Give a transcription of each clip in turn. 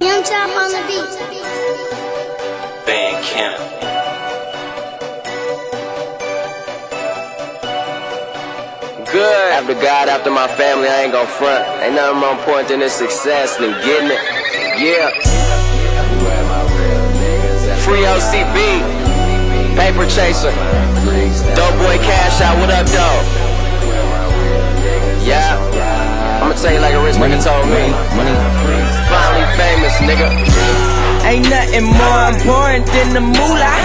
Young Chop on the beat. Van Camp. Good. After God, after my family, I ain't gon' front. Ain't nothing more important than this success than getting it. Yeah. Free OCB. Paper chaser. Dope boy cash out. What up, dog? Yeah. I'ma tell you like a rich nigga told me. Finally famous, nigga. Ain't nothing more important than the moolah.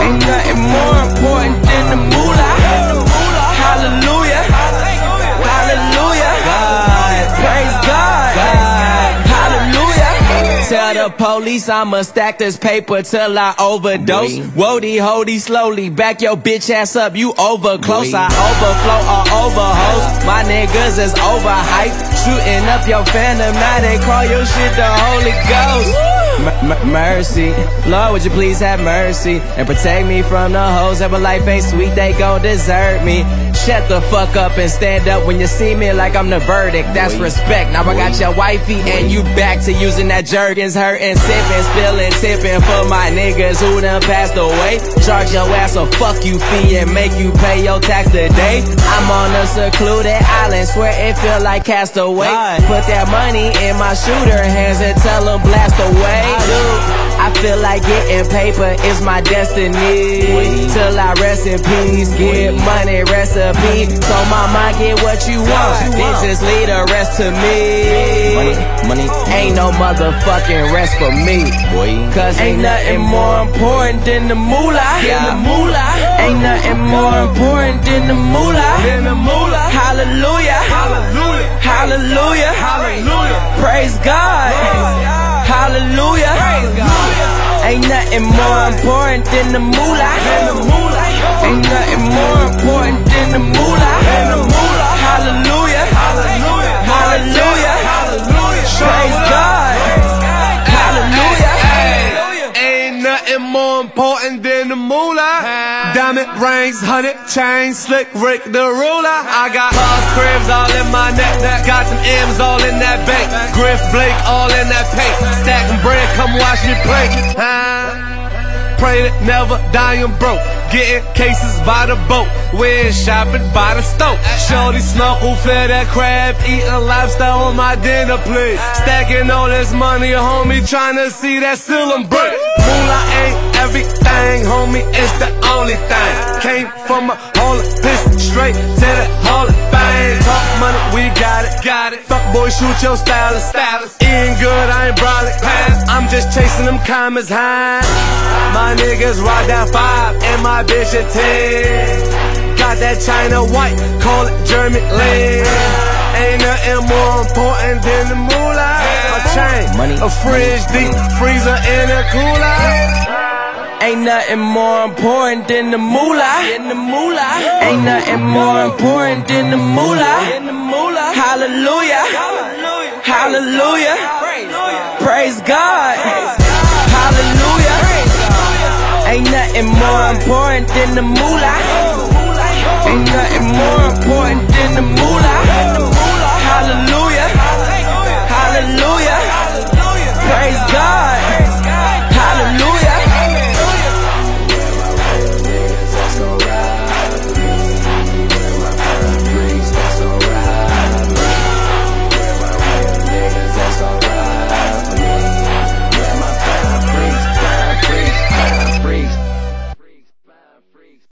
Ain't nothing more important than the moolah. The police I'ma stack this paper till I overdose. Wody, holdy, slowly. Back your bitch ass up. You over close. I overflow or overhost. My niggas is overhyped. Shooting up your phantom. Now they call your shit the Holy Ghost. Mercy, Lord, would you please have mercy and protect me from the hoes that my life ain't sweet, they gon' desert me. Shut the fuck up and stand up when you see me like I'm the verdict. That's respect. Now I got your wifey and you back to using that Jergens, hurting, sipping, spilling, tipping for my niggas who done passed away. Charge your ass a fuck you fee and make you pay your tax today. I'm on a secluded island, swear it feel like castaway. Put that money in my shooter hands and tell them blast away. I feel like getting paper is my destiny. Till I rest in peace, get money recipe. So my mind get what you want, then just leave the rest to me. Money, money. Ain't no motherfucking rest for me. Cause ain't nothing more important than the moolah. Than the moolah. Ain't nothing more important than the moolah. Hallelujah. Hallelujah. Nothing more important than the moolah. Ain't nothing more important than the moolah. Hallelujah. Hallelujah. Praise God. Hallelujah. Ain't nothing more important than the moolah. Diamond rings, hundred chains, slick Rick the ruler. I got Boss cribs all in my neck, got some M's all in that bank. Griff Blake all in that paint. Stacking bread, come watch me play. Huh? Pray that never die I'm broke. Getting cases by the boat. We're shopping by the stove. Shorty snorkel, fed that crab. Eating lifestyle on my dinner plate. Stacking all this money, homie. Trying to see that ceiling break. Moolah ain't everything, homie. It's the only thing. Came from a hole of piss straight to the hall of fame. Talk money, we got it. Got it. Fuck boy, shoot your stylist. Stylist. Eating good, I ain't brolic. I'm just chasing them commas high. My niggas ride that five and my bitch a ten. Got that China white, call it German land. Ain't nothing more important than the moolah. A chain, Money. a fridge, deep freezer, and a cooler. Ain't nothing more important than the moolah. Ain't nothing more important than the moolah. Hallelujah. Hallelujah. Praise God. Hallelujah. Ain't nothing more important than the moolah. Ain't nothing more important than the moolah. Hallelujah.